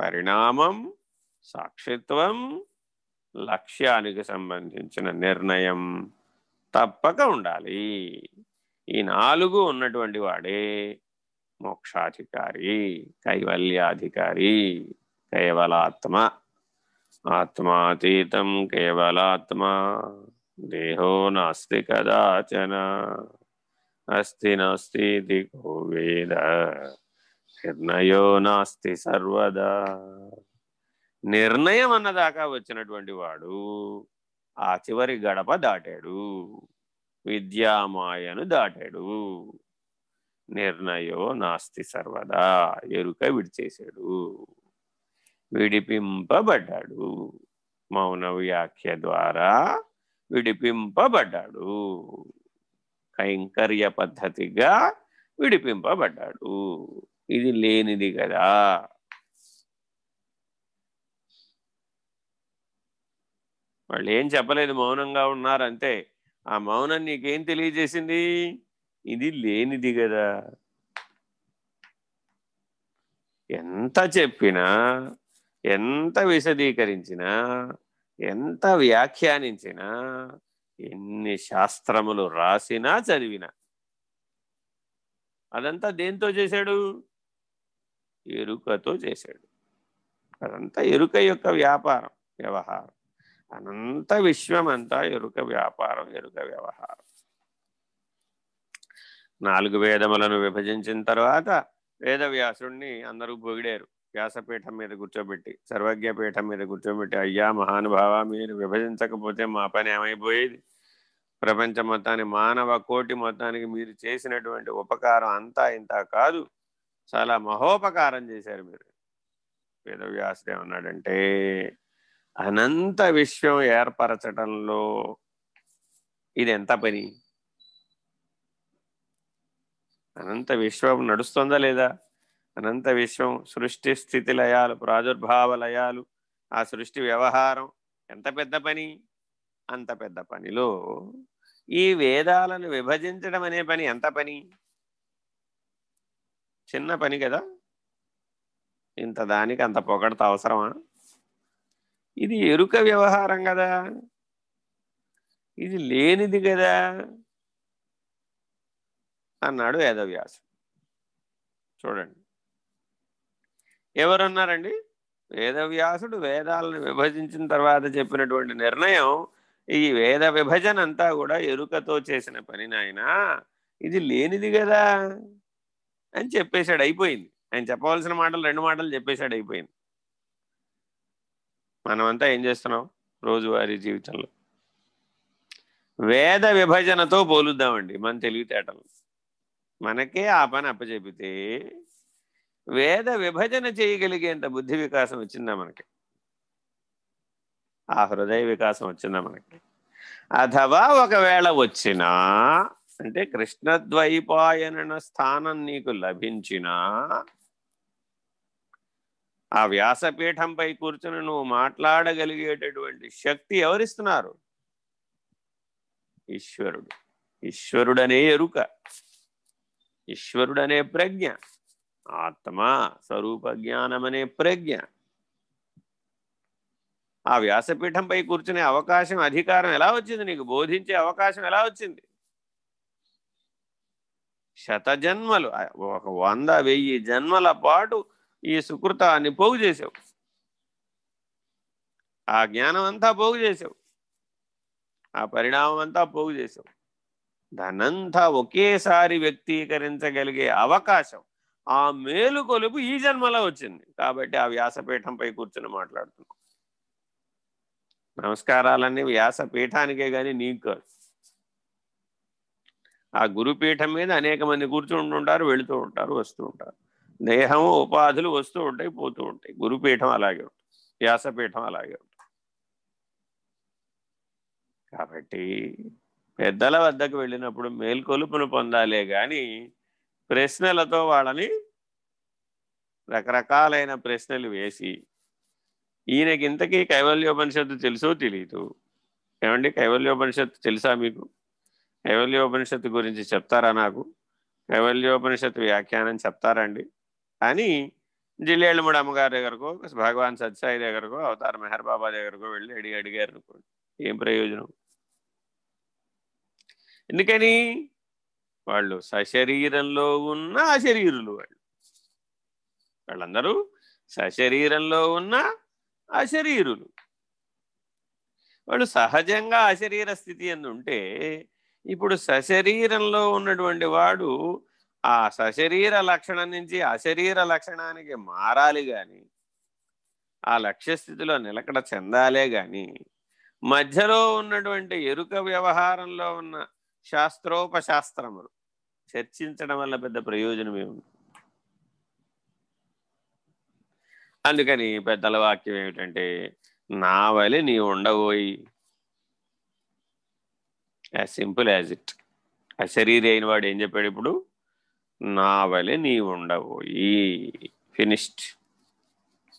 పరిణామం సాక్షిత్వం లక్ష్యానికి సంబంధించిన నిర్ణయం తప్పక ఉండాలి. ఈ నాలుగు ఉన్నటువంటి వాడే మోక్షాధికారి కైవల్యాధికారి కేవలాత్మ. ఆత్మాతీతం కేవలాత్మ దేహో నాస్తి కదాచన. అస్తి నాస్తి కో వేద. నిర్ణయో నాస్తి సర్వదా. నిర్ణయం అన్నదాకా వచ్చినటువంటి వాడు ఆ చివరి గడప దాటాడు. విద్యామాయను దాటాడు. నిర్ణయో నాస్తి సర్వదా ఎరుక విడిచేశాడు. విడిపింపబడ్డాడు. మౌన వ్యాఖ్య ద్వారా విడిపింపబడ్డాడు. కైంకర్య పద్ధతిగా విడిపింపబడ్డాడు. ఇది లేనిది కదా. వాళ్ళు ఏం చెప్పలేదు మౌనంగా ఉన్నారు అంతే ఆ మౌనం నీకేం తెలియజేసింది? ఇది లేనిది కదా. ఎంత చెప్పినా ఎంత విశదీకరించినా ఎంత వ్యాఖ్యానించినా ఎన్ని శాస్త్రములు రాసినా చదివినా. అదంతా దేంతో చేశాడు? ఎరుకతో చేశాడు. అదంతా ఎరుక యొక్క వ్యాపారం వ్యవహారం. అనంత విశ్వం అంతా ఎరుక వ్యాపారం ఎరుక వ్యవహారం. నాలుగు వేదములను విభజించిన తర్వాత వేదవ్యాసుడిని అందరూ పొగిడారు. వ్యాసపీఠం మీద కూర్చోబెట్టి సర్వజ్ఞపీఠం మీద కూర్చోబెట్టి అయ్యా మహానుభావ మీరు విభజించకపోతే మా పని ఏమైపోయేది? ప్రపంచ మొత్తాన్ని మానవ కోటి మొత్తానికి మీరు చేసినటువంటి ఉపకారం అంతా ఇంత కాదు. చాలా మహోపకారం చేశారు మీరు. వేదవ్యాసుడు ఏమన్నాడంటే అనంత విశ్వం ఏర్పరచటంలో ఇది ఎంత పని? అనంత విశ్వం నడుస్తుందా లేదా? అనంత విశ్వం సృష్టి స్థితి లయాలు ప్రాదుర్భావ లయాలు ఆ సృష్టి వ్యవహారం ఎంత పెద్ద పని? అంత పెద్ద పనిలో ఈ వేదాలను విభజించడం అనే పని ఎంత పని? చిన్న పని కదా. ఇంత దానికి అంత పొగడత అవసరమా? ఇది ఎరుక వ్యవహారం కదా. ఇది లేనిది కదా. అన్నాడు వేదవ్యాసం చూడండి. ఎవరన్నారండి? వేదవ్యాసుడు వేదాలను విభజించిన తర్వాత చెప్పినటువంటి నిర్ణయం ఈ వేద విభజన అంతా కూడా ఎరుకతో చేసిన పని నాయన. ఇది లేనిది కదా. అని చెప్పేశాడు అయిపోయింది. ఆయన చెప్పవలసిన మాటలు రెండు మాటలు చెప్పేశాడు అయిపోయింది. మనమంతా ఏం చేస్తున్నాం? రోజువారీ జీవితంలో. వేద విభజనతో పోలుద్దామండి మన తెలివితేటలు. మనకే ఆ పని అప్పచెపితే వేద విభజన చేయగలిగేంత బుద్ధి వికాసం వచ్చిందా మనకి? ఆ హృదయ వికాసం వచ్చిందా మనకి? అథవా ఒకవేళ వచ్చినా అంటే కృష్ణద్వైపాయన స్థానం నీకు లభించినా ఆ వ్యాసపీఠంపై కూర్చుని నువ్వు మాట్లాడగలిగేటటువంటి శక్తి ఎవరిస్తున్నారు? ఈశ్వరుడు. ఈశ్వరుడనే ఎరుక. ఈశ్వరుడనే ప్రజ్ఞ. ఆత్మ స్వరూప జ్ఞానమనే ప్రజ్ఞ. ఆ వ్యాసపీఠంపై కూర్చునే అవకాశం అధికారం ఎలా వచ్చింది నీకు? బోధించే అవకాశం ఎలా వచ్చింది? శత జన్మలు ఒక వంద వెయ్యి జన్మల పాటు ఈ సుకృతాన్ని పోగు చేసావు. ఆ జ్ఞానం అంతా పోగు చేసావు. ఆ పరిణామం అంతా పోగు చేసావు. దానంతా ఒకేసారి వ్యక్తీకరించగలిగే అవకాశం ఆ మేలు కొలుపు ఈ జన్మలో వచ్చింది. కాబట్టి ఆ వ్యాసపీఠంపై కూర్చుని మాట్లాడుతున్నాం. నమస్కారాలన్నీ వ్యాసపీఠానికే కానీ నీకు కాదు. ఆ గురుపీఠం మీద అనేక మంది కూర్చుంటుంటారు వెళుతూ ఉంటారు వస్తూ ఉంటారు. దేహం ఉపాధులు వస్తూ ఉంటాయి పోతూ ఉంటాయి. గురుపీఠం అలాగే ఉంటుంది. వ్యాసపీఠం అలాగే ఉంటుంది. కాబట్టి పెద్దల వద్దకు వెళ్ళినప్పుడు మేల్కొలుపును పొందాలే కానీ ప్రశ్నలతో వాళ్ళని రకరకాలైన ప్రశ్నలు వేసి ఈయనకి ఇంతకీ కైవల్యోపనిషత్తు తెలుసో తెలియదు ఏమండి? కైవల్యోపనిషత్తు తెలుసా మీకు? కైవల్యోపనిషత్తు గురించి చెప్తారా నాకు? కైవల్యోపనిషత్తు వ్యాఖ్యానం చెప్తారండి. అని జిల్లేళ్ళముడు అమ్మగారి దగ్గరకు భగవాన్ సత్సాయి దగ్గరకు అవతార మెహర్ బాబా దగ్గరకు వెళ్ళి అడిగి అడిగారు అనుకోండి ఏం ప్రయోజనం? ఎందుకని? వాళ్ళు సశరీరంలో ఉన్న అశరీరులు వాళ్ళు. వాళ్ళందరూ సశరీరంలో ఉన్న అశరీరులు. వాళ్ళు సహజంగా అశరీర స్థితి ఎందుంటే ఇప్పుడు సశరీరంలో ఉన్నటువంటి వాడు ఆ సశరీర లక్షణం నుంచి అశరీర లక్షణానికి మారాలి కానీ ఆ లక్ష్యస్థితిలో నిలకడ చెందాలే కానీ మధ్యలో ఉన్నటువంటి ఎరుక వ్యవహారంలో ఉన్న శాస్త్రోపశాస్త్రములు చర్చించడం వల్ల పెద్ద ప్రయోజనం ఏముంది అందుకని పెద్దల వాక్యం ఏమిటంటే నా వలి నీ ఉండబోయి యాజ్ సింపుల్ యాజ్ ఇట్ అశరీరి అయిన వాడు ఏం చెప్పాడు ఇప్పుడు? నా వలె నీవుండబోయి ఉండబోయి. ఫినిష్డ్